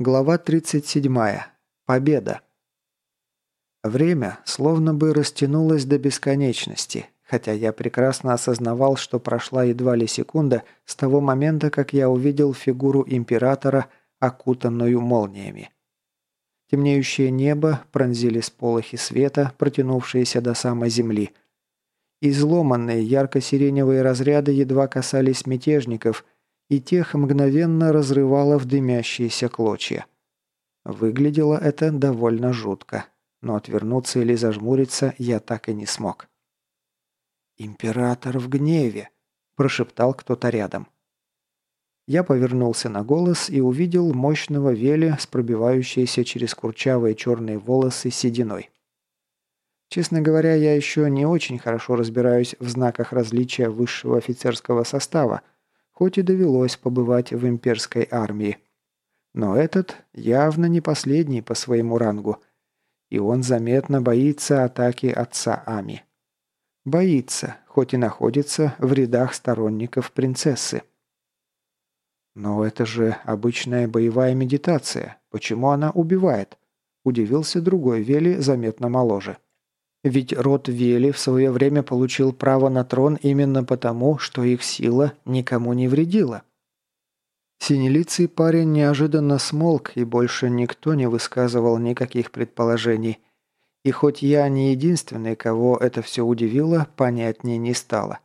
Глава 37. Победа. Время словно бы растянулось до бесконечности, хотя я прекрасно осознавал, что прошла едва ли секунда с того момента, как я увидел фигуру императора, окутанную молниями. Темнеющее небо пронзили сполохи света, протянувшиеся до самой земли. Изломанные ярко-сиреневые разряды едва касались мятежников – и тех мгновенно разрывало в дымящиеся клочья. Выглядело это довольно жутко, но отвернуться или зажмуриться я так и не смог. «Император в гневе!» – прошептал кто-то рядом. Я повернулся на голос и увидел мощного Вели с пробивающейся через курчавые черные волосы сединой. Честно говоря, я еще не очень хорошо разбираюсь в знаках различия высшего офицерского состава – хоть и довелось побывать в имперской армии. Но этот явно не последний по своему рангу, и он заметно боится атаки отца Ами. Боится, хоть и находится в рядах сторонников принцессы. «Но это же обычная боевая медитация. Почему она убивает?» – удивился другой Вели, заметно моложе. Ведь род Вели в свое время получил право на трон именно потому, что их сила никому не вредила. Синелицый парень неожиданно смолк, и больше никто не высказывал никаких предположений. И хоть я не единственный, кого это все удивило, понятнее не стало.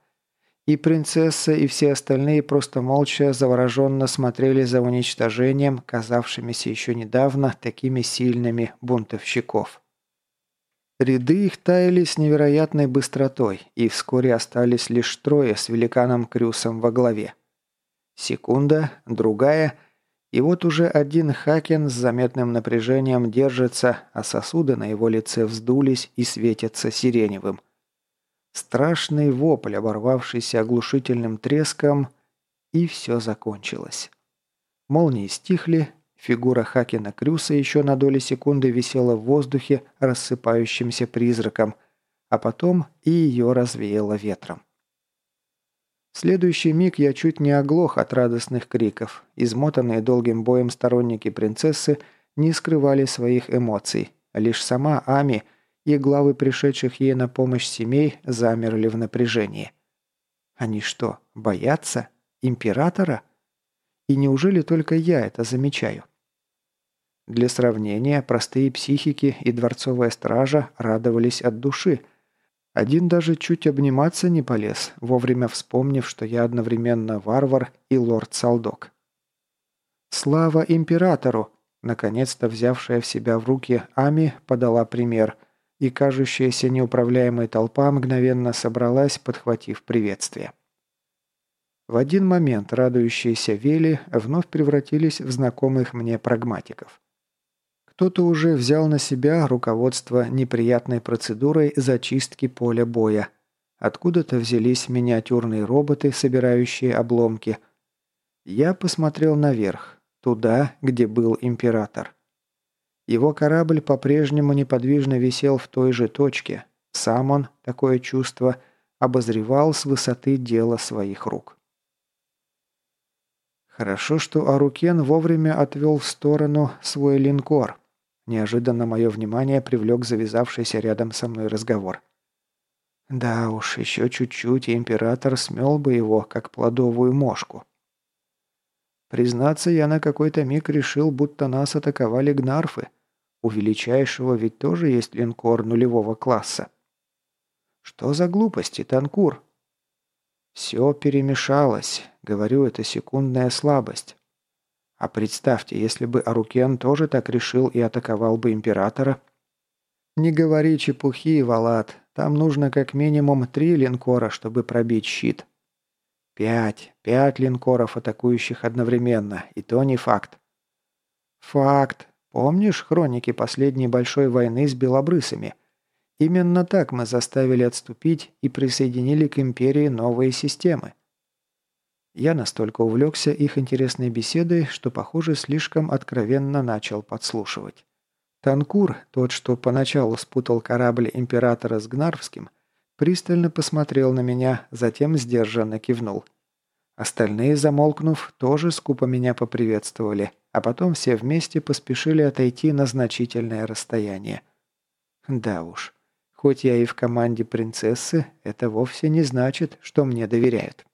И принцесса, и все остальные просто молча завороженно смотрели за уничтожением, казавшимися еще недавно такими сильными бунтовщиков. Ряды их таяли с невероятной быстротой, и вскоре остались лишь трое с великаном Крюсом во главе. Секунда, другая, и вот уже один Хакен с заметным напряжением держится, а сосуды на его лице вздулись и светятся сиреневым. Страшный вопль, оборвавшийся оглушительным треском, и все закончилось. Молнии стихли, Фигура Хакина Крюса еще на доли секунды висела в воздухе рассыпающимся призраком, а потом и ее развеяло ветром. В следующий миг я чуть не оглох от радостных криков. Измотанные долгим боем сторонники принцессы не скрывали своих эмоций. Лишь сама Ами и главы пришедших ей на помощь семей замерли в напряжении. Они что, боятся? Императора? И неужели только я это замечаю? Для сравнения, простые психики и дворцовая стража радовались от души. Один даже чуть обниматься не полез, вовремя вспомнив, что я одновременно варвар и лорд-салдок. «Слава императору!» Наконец-то взявшая в себя в руки Ами подала пример, и кажущаяся неуправляемая толпа мгновенно собралась, подхватив приветствие. В один момент радующиеся Вели вновь превратились в знакомых мне прагматиков. Кто-то уже взял на себя руководство неприятной процедурой зачистки поля боя. Откуда-то взялись миниатюрные роботы, собирающие обломки. Я посмотрел наверх, туда, где был император. Его корабль по-прежнему неподвижно висел в той же точке. Сам он, такое чувство, обозревал с высоты дела своих рук. Хорошо, что Арукен вовремя отвел в сторону свой линкор – Неожиданно мое внимание привлек завязавшийся рядом со мной разговор. Да уж, еще чуть-чуть, и император смел бы его, как плодовую мошку. Признаться, я на какой-то миг решил, будто нас атаковали гнарфы. У величайшего ведь тоже есть линкор нулевого класса. Что за глупости, Танкур? Все перемешалось. Говорю, это секундная слабость. А представьте, если бы Арукен тоже так решил и атаковал бы Императора. Не говори чепухи, Валат. Там нужно как минимум три линкора, чтобы пробить щит. Пять. Пять линкоров, атакующих одновременно. И то не факт. Факт. Помнишь хроники последней большой войны с белобрысами? Именно так мы заставили отступить и присоединили к Империи новые системы. Я настолько увлекся их интересной беседой, что, похоже, слишком откровенно начал подслушивать. Танкур, тот, что поначалу спутал корабль Императора с Гнарвским, пристально посмотрел на меня, затем сдержанно кивнул. Остальные, замолкнув, тоже скупо меня поприветствовали, а потом все вместе поспешили отойти на значительное расстояние. Да уж, хоть я и в команде принцессы, это вовсе не значит, что мне доверяют.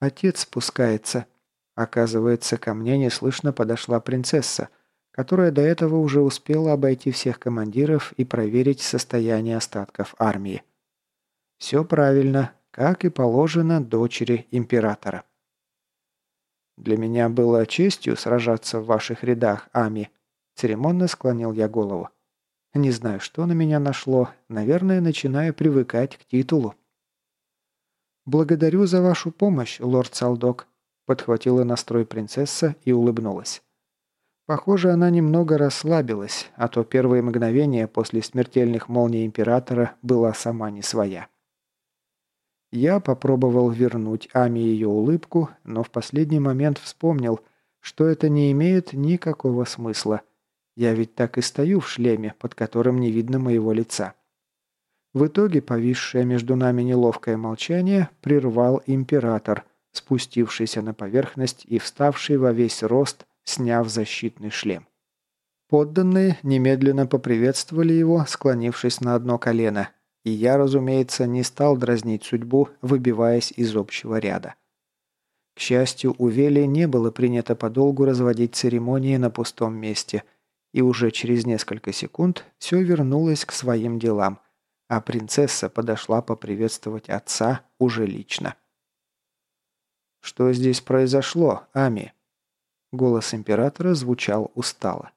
Отец спускается. Оказывается, ко мне неслышно подошла принцесса, которая до этого уже успела обойти всех командиров и проверить состояние остатков армии. Все правильно, как и положено дочери императора. Для меня было честью сражаться в ваших рядах, Ами. Церемонно склонил я голову. Не знаю, что на меня нашло. Наверное, начинаю привыкать к титулу. «Благодарю за вашу помощь, лорд Салдок», – подхватила настрой принцесса и улыбнулась. Похоже, она немного расслабилась, а то первые мгновения после смертельных молний Императора была сама не своя. Я попробовал вернуть Ами ее улыбку, но в последний момент вспомнил, что это не имеет никакого смысла. Я ведь так и стою в шлеме, под которым не видно моего лица. В итоге повисшее между нами неловкое молчание прервал император, спустившийся на поверхность и вставший во весь рост, сняв защитный шлем. Подданные немедленно поприветствовали его, склонившись на одно колено, и я, разумеется, не стал дразнить судьбу, выбиваясь из общего ряда. К счастью, у Вели не было принято подолгу разводить церемонии на пустом месте, и уже через несколько секунд все вернулось к своим делам, а принцесса подошла поприветствовать отца уже лично. «Что здесь произошло, Ами?» Голос императора звучал устало.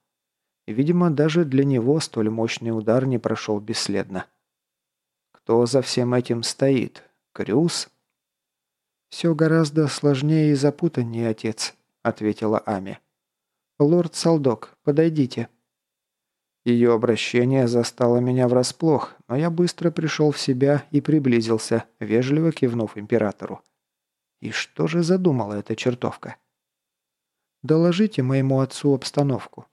Видимо, даже для него столь мощный удар не прошел бесследно. Кто за всем этим стоит? Крюс? «Все гораздо сложнее и запутаннее, отец», — ответила Ами. «Лорд Салдок, подойдите». Ее обращение застало меня врасплох, но я быстро пришел в себя и приблизился, вежливо кивнув императору. И что же задумала эта чертовка? «Доложите моему отцу обстановку»,